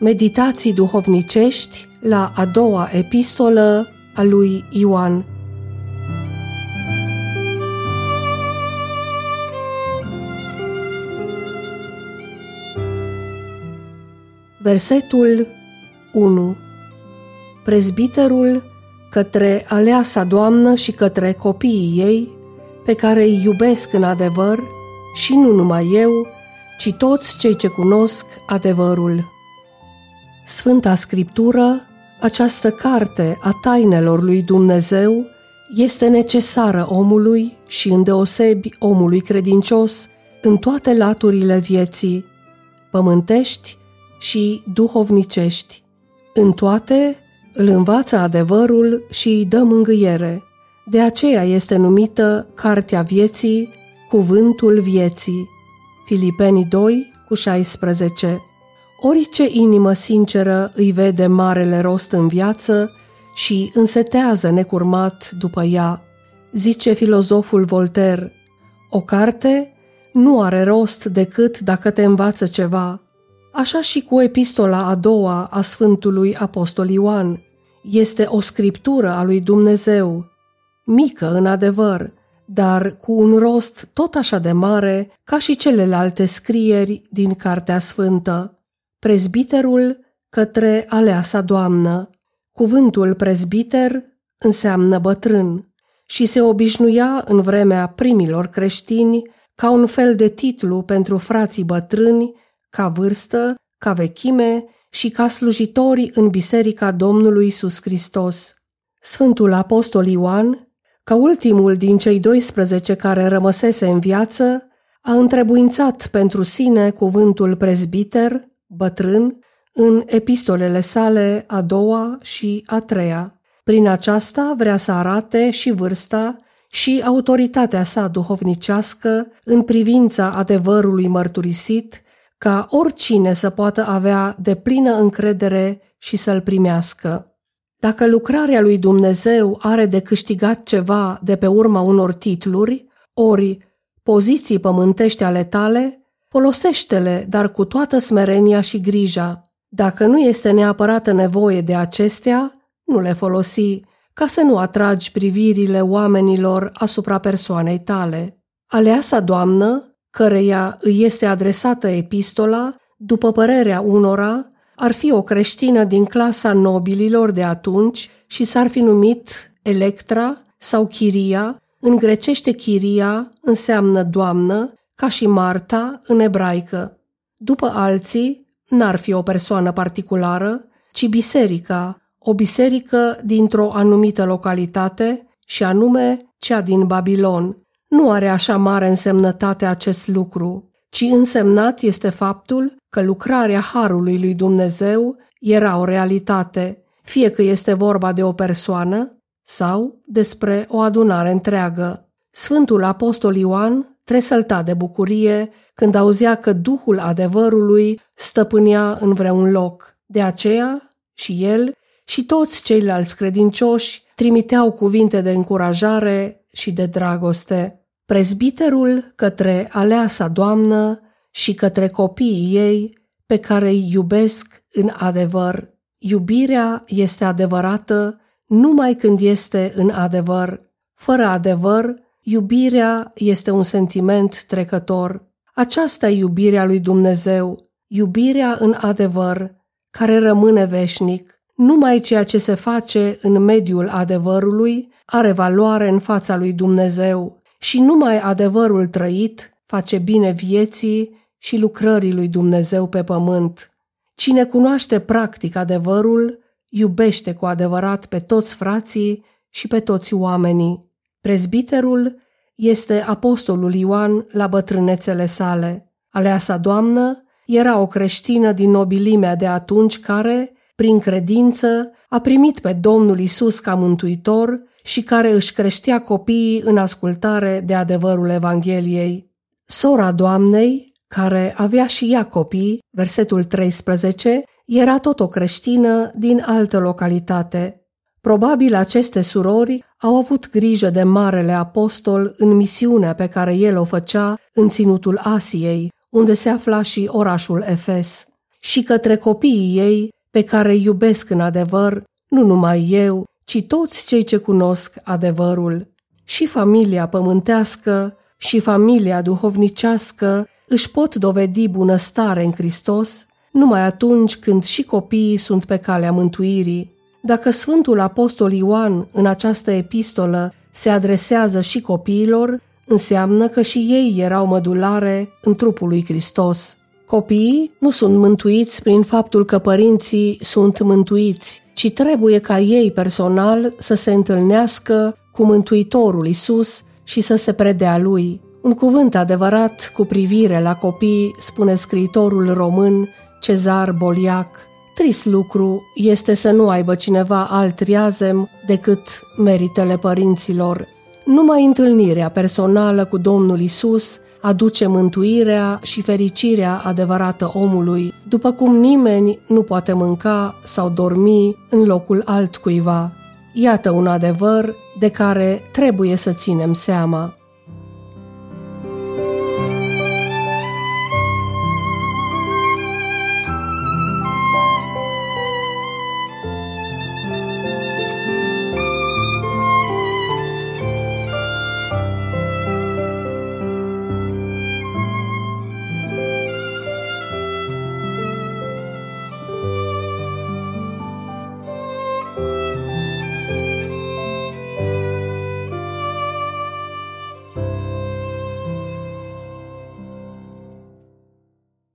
Meditații duhovnicești la a doua epistolă a lui Ioan. Versetul 1 Prezbiterul către aleasa doamnă și către copiii ei, pe care îi iubesc în adevăr, și nu numai eu, ci toți cei ce cunosc adevărul. Sfânta Scriptură, această carte a tainelor lui Dumnezeu, este necesară omului și îndeosebi omului credincios în toate laturile vieții, pământești și duhovnicești. În toate îl învață adevărul și îi dă mângâiere. De aceea este numită Cartea Vieții, Cuvântul Vieții. Filipeni 2 cu 16 Orice inimă sinceră îi vede marele rost în viață și însetează necurmat după ea. Zice filozoful Voltaire, o carte nu are rost decât dacă te învață ceva. Așa și cu epistola a doua a Sfântului Apostol Ioan. Este o scriptură a lui Dumnezeu, mică în adevăr, dar cu un rost tot așa de mare ca și celelalte scrieri din Cartea Sfântă. Prezbiterul către aleasa doamnă. Cuvântul prezbiter înseamnă bătrân și se obișnuia în vremea primilor creștini ca un fel de titlu pentru frații bătrâni, ca vârstă, ca vechime și ca slujitori în Biserica Domnului Isus Hristos. Sfântul Apostol Ioan, ca ultimul din cei 12 care rămăsese în viață, a întrebuințat pentru sine cuvântul prezbiter, bătrân, în epistolele sale a doua și a treia. Prin aceasta vrea să arate și vârsta și autoritatea sa duhovnicească în privința adevărului mărturisit, ca oricine să poată avea de plină încredere și să-l primească. Dacă lucrarea lui Dumnezeu are de câștigat ceva de pe urma unor titluri, ori poziții pământești ale tale, folosește-le, dar cu toată smerenia și grija. Dacă nu este neapărată nevoie de acestea, nu le folosi, ca să nu atragi privirile oamenilor asupra persoanei tale. Aleasa doamnă, căreia îi este adresată epistola, după părerea unora, ar fi o creștină din clasa nobililor de atunci și s-ar fi numit Electra sau Chiria, în grecește Chiria înseamnă doamnă, ca și Marta în ebraică. După alții, n-ar fi o persoană particulară, ci biserica, o biserică dintr-o anumită localitate, și anume cea din Babilon. Nu are așa mare însemnătate acest lucru, ci însemnat este faptul că lucrarea Harului lui Dumnezeu era o realitate, fie că este vorba de o persoană sau despre o adunare întreagă. Sfântul Apostol Ioan tresălta de bucurie când auzea că Duhul adevărului stăpânea în vreun loc. De aceea și el și toți ceilalți credincioși trimiteau cuvinte de încurajare și de dragoste. Prezbiterul către aleasa doamnă și către copiii ei pe care îi iubesc în adevăr. Iubirea este adevărată numai când este în adevăr. Fără adevăr, iubirea este un sentiment trecător. Aceasta e iubirea lui Dumnezeu, iubirea în adevăr, care rămâne veșnic. Numai ceea ce se face în mediul adevărului are valoare în fața lui Dumnezeu și numai adevărul trăit face bine vieții și lucrării lui Dumnezeu pe pământ. Cine cunoaște practic adevărul, iubește cu adevărat pe toți frații și pe toți oamenii. Prezbiterul este apostolul Ioan la bătrânețele sale. Aleasa doamnă era o creștină din nobilimea de atunci care, prin credință, a primit pe Domnul Isus ca mântuitor și care își creștea copiii în ascultare de adevărul Evangheliei. Sora Doamnei, care avea și ea copii, versetul 13, era tot o creștină din altă localitate. Probabil aceste surori au avut grijă de Marele Apostol în misiunea pe care el o făcea în ținutul Asiei, unde se afla și orașul Efes. și către copiii ei, pe care îi iubesc în adevăr, nu numai eu, ci toți cei ce cunosc adevărul. Și familia pământească și familia duhovnicească își pot dovedi bunăstare în Hristos numai atunci când și copiii sunt pe calea mântuirii. Dacă Sfântul Apostol Ioan în această epistolă se adresează și copiilor, înseamnă că și ei erau mădulare în trupul lui Hristos. Copiii nu sunt mântuiți prin faptul că părinții sunt mântuiți, ci trebuie ca ei personal să se întâlnească cu Mântuitorul Isus și să se predea lui. Un cuvânt adevărat cu privire la copii, spune scriitorul român Cezar Boliac. Trist lucru este să nu aibă cineva alt riazem decât meritele părinților. Numai întâlnirea personală cu Domnul Isus aduce mântuirea și fericirea adevărată omului, după cum nimeni nu poate mânca sau dormi în locul altcuiva. Iată un adevăr de care trebuie să ținem seama.